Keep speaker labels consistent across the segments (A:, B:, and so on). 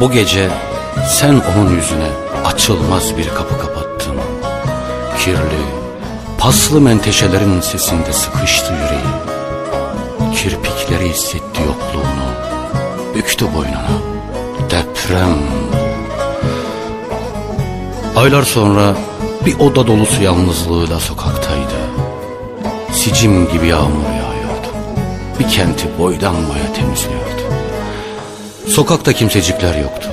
A: Bu gece sen onun yüzüne açılmaz bir kapı kapattın. Kirli, paslı menteşelerin sesinde sıkıştı yüreği. Kirpikleri hissetti yokluğunu, büktü boynuna. Deprem. Aylar sonra bir oda dolusu yalnızlığıyla sokaktaydı. Sicim gibi yağmur yağıyordu. Bir kenti boydan boya temizliyordu. Sokakta kimsecikler yoktu.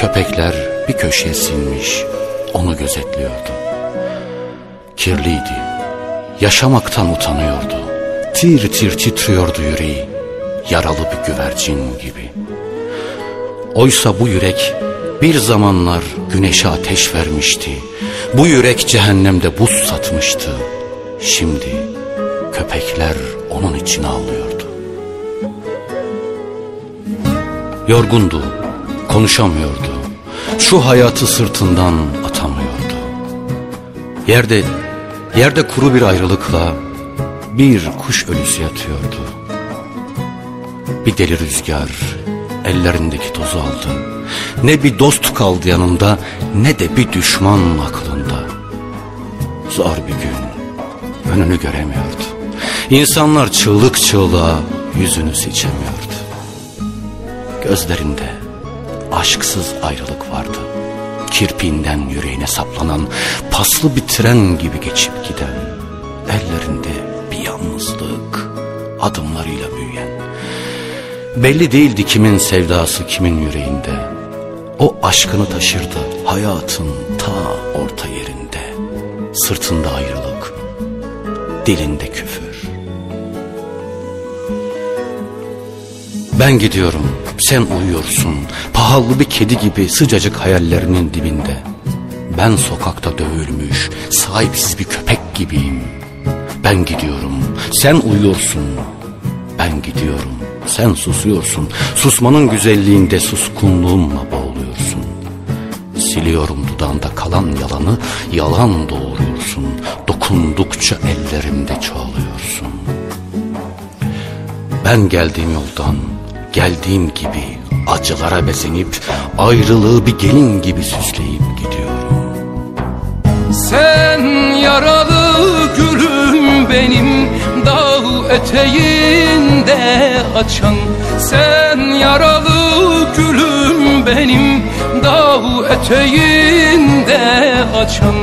A: Köpekler bir köşeye sinmiş, onu gözetliyordu. Kirliydi, yaşamaktan utanıyordu. Tir tir titriyordu yüreği, yaralı bir güvercin gibi. Oysa bu yürek bir zamanlar güneşe ateş vermişti. Bu yürek cehennemde buz satmıştı. Şimdi köpekler onun için ağlıyordu. Yorgundu, konuşamıyordu. Şu hayatı sırtından atamıyordu. Yerde, yerde kuru bir ayrılıkla bir kuş ölüsü yatıyordu. Bir deli rüzgar ellerindeki tozu aldı. Ne bir dost kaldı yanında ne de bir düşman aklında. Zor bir gün önünü göremiyordu. İnsanlar çığlık çığlığa yüzünü seçemiyordu. Gözlerinde aşksız ayrılık vardı. Kirpiğinden yüreğine saplanan paslı bir tren gibi geçip giden, ellerinde bir yalnızlık, adımlarıyla büyüyen. Belli değildi kimin sevdası kimin yüreğinde. O aşkını taşırdı hayatın ta orta yerinde. Sırtında ayrılık, dilinde küfür. Ben gidiyorum, sen uyuyorsun. Pahalı bir kedi gibi sıcacık hayallerinin dibinde. Ben sokakta dövülmüş, sahipsiz bir köpek gibiyim. Ben gidiyorum, sen uyuyorsun. Ben gidiyorum, sen susuyorsun. Susmanın güzelliğinde suskunluğumla boğuluyorsun. Siliyorum dudağında kalan yalanı, yalan doğuruyorsun. Dokundukça ellerimde çoğalıyorsun. Ben geldiğim yoldan, geldiğim gibi acılara bezenip ayrılığı bir gelin gibi süsleyip gidiyorum.
B: Sen yaralı gülüm benim dağ eteğinde açan Sen yaralı gülüm benim dağ eteğinde açan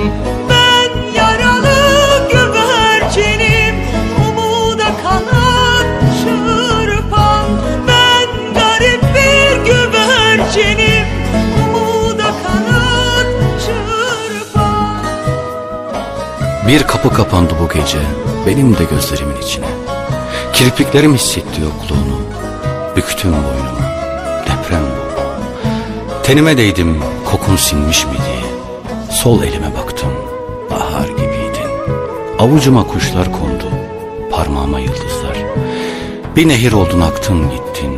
C: Bir
A: kapı kapandı bu gece benim de gözlerimin içine. Kirpiklerim hissetti yokluğunu. Büktüm boynumu. Deprem bu. Tenime değdim kokun sinmiş mi diye. Sol elime baktım. Bahar gibiydin. Avucuma kuşlar kondu. Parmağıma yıldızlar. Bir nehir oldun aktın gittin.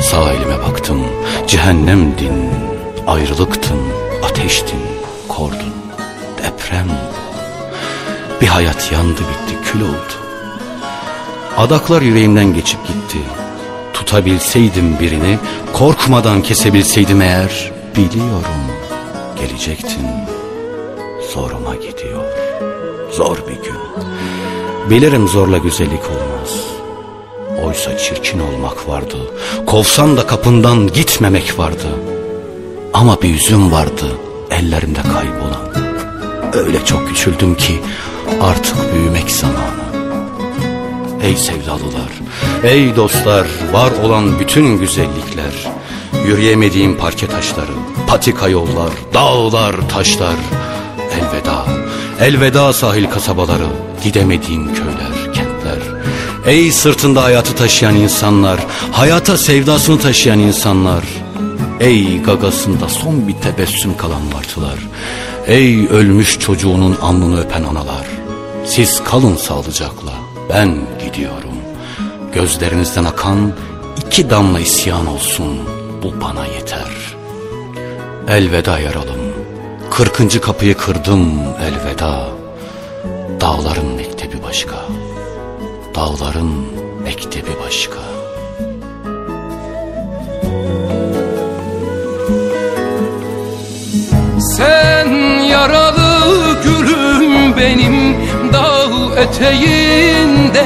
A: Sağ elime baktım. Cehennemdin. Ayrılıktın. Ateştin. Kordun. Deprem bu. Bir hayat yandı bitti kül oldu. Adaklar yüreğimden geçip gitti. Tutabilseydim birini, korkmadan kesebilseydim eğer, biliyorum gelecektin. Zoruma gidiyor. Zor bir gün. Bilirim zorla güzellik olmaz. Oysa çirkin olmak vardı. Kovsan da kapından gitmemek vardı. Ama bir yüzüm vardı ellerimde kaybolan. Öyle çok küçüldüm ki artık büyümek zamanı. Ey sevdalılar, ey dostlar, var olan bütün güzellikler, yürüyemediğim parke taşları, patika yollar, dağlar, taşlar, elveda, elveda sahil kasabaları, gidemediğim köyler, kentler. Ey sırtında hayatı taşıyan insanlar, hayata sevdasını taşıyan insanlar, ey gagasında son bir tebessüm kalan martılar, ey ölmüş çocuğunun alnını öpen analar, siz kalın sağlıcakla, ben gidiyorum. Gözlerinizden akan iki damla isyan olsun, bu bana yeter. Elveda yaralım, kırkıncı kapıyı kırdım elveda. Dağların mektebi başka, dağların mektebi başka.
B: Eteğinde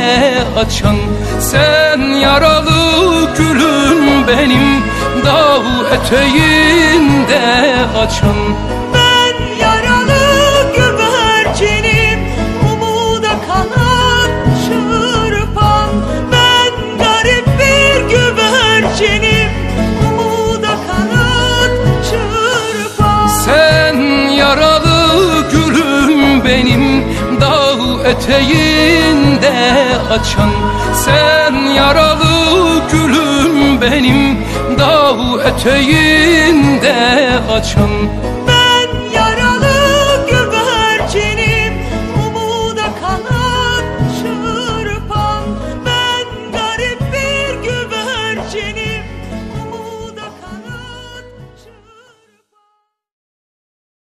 B: açan Sen yaralı gülüm benim Dağ eteğinde açan eteğinde açan Sen yaralı gülüm benim Dağ eteğinde açan